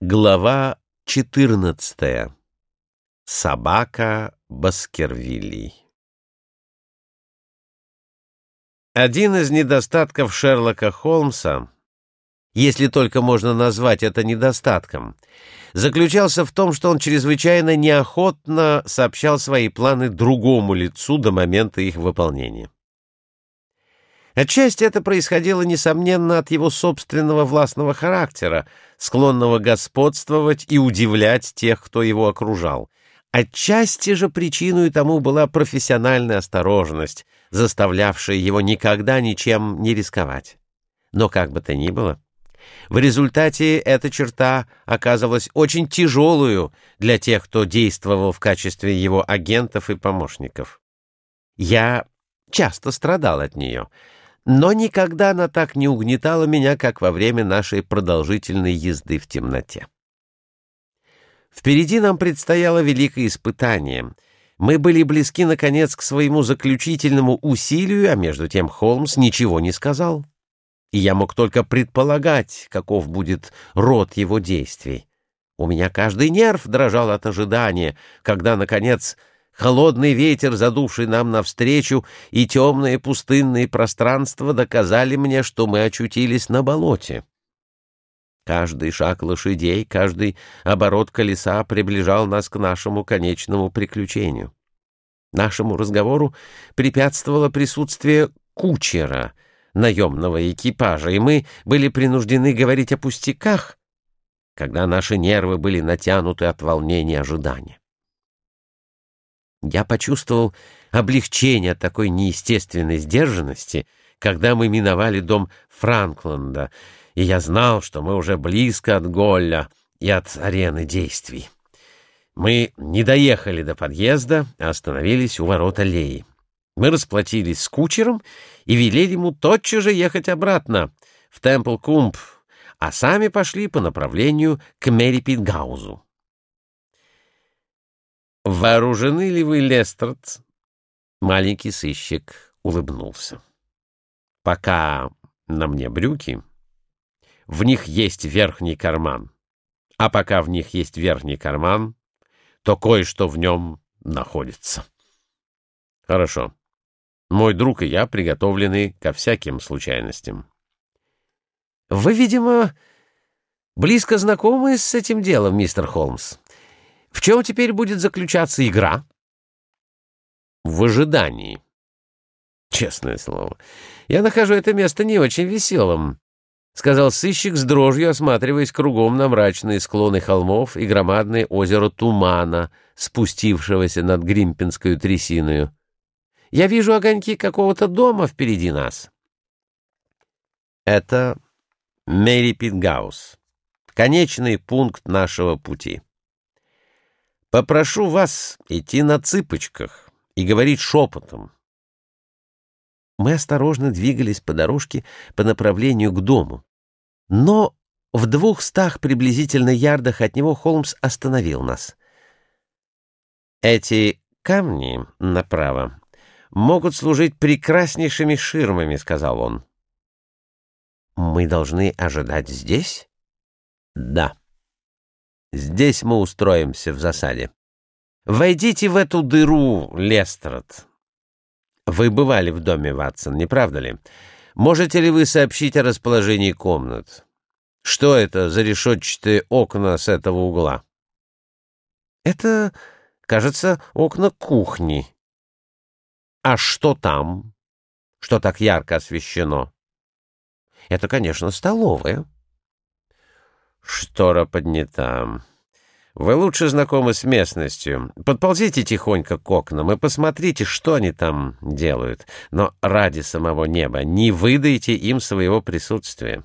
Глава 14. Собака Баскервилей. Один из недостатков Шерлока Холмса, если только можно назвать это недостатком, заключался в том, что он чрезвычайно неохотно сообщал свои планы другому лицу до момента их выполнения. Отчасти это происходило, несомненно, от его собственного властного характера, склонного господствовать и удивлять тех, кто его окружал. Отчасти же причиной тому была профессиональная осторожность, заставлявшая его никогда ничем не рисковать. Но как бы то ни было, в результате эта черта оказывалась очень тяжелую для тех, кто действовал в качестве его агентов и помощников. Я часто страдал от нее — но никогда она так не угнетала меня, как во время нашей продолжительной езды в темноте. Впереди нам предстояло великое испытание. Мы были близки, наконец, к своему заключительному усилию, а между тем Холмс ничего не сказал. И я мог только предполагать, каков будет род его действий. У меня каждый нерв дрожал от ожидания, когда, наконец, Холодный ветер, задувший нам навстречу, и темные пустынные пространства доказали мне, что мы очутились на болоте. Каждый шаг лошадей, каждый оборот колеса приближал нас к нашему конечному приключению. Нашему разговору препятствовало присутствие кучера, наемного экипажа, и мы были принуждены говорить о пустяках, когда наши нервы были натянуты от волнения ожидания. Я почувствовал облегчение от такой неестественной сдержанности, когда мы миновали дом Франкланда, и я знал, что мы уже близко от Голля и от арены действий. Мы не доехали до подъезда, а остановились у ворот аллеи. Мы расплатились с кучером и велели ему тотчас же ехать обратно, в Темпл-Кумб, а сами пошли по направлению к Мэри Питгаузу. «Вооружены ли вы, Лестрад?» Маленький сыщик улыбнулся. «Пока на мне брюки, в них есть верхний карман, а пока в них есть верхний карман, то кое-что в нем находится». «Хорошо. Мой друг и я приготовлены ко всяким случайностям». «Вы, видимо, близко знакомы с этим делом, мистер Холмс?» В чем теперь будет заключаться игра? В ожидании. Честное слово, я нахожу это место не очень веселым, — сказал сыщик с дрожью, осматриваясь кругом на мрачные склоны холмов и громадное озеро тумана, спустившегося над Гримпинскую трясиною. Я вижу огоньки какого-то дома впереди нас. Это Мэри Питгаус, конечный пункт нашего пути. Попрошу вас идти на цыпочках и говорить шепотом. Мы осторожно двигались по дорожке по направлению к дому. Но в двухстах приблизительно ярдах от него Холмс остановил нас. «Эти камни направо могут служить прекраснейшими ширмами», — сказал он. «Мы должны ожидать здесь?» «Да». Здесь мы устроимся в засаде. Войдите в эту дыру, Лестрад. Вы бывали в доме, Ватсон, не правда ли? Можете ли вы сообщить о расположении комнат? Что это за решетчатые окна с этого угла? Это, кажется, окна кухни. А что там? Что так ярко освещено? Это, конечно, столовая. Штора поднята. Вы лучше знакомы с местностью. Подползите тихонько к окнам и посмотрите, что они там делают. Но ради самого неба не выдайте им своего присутствия.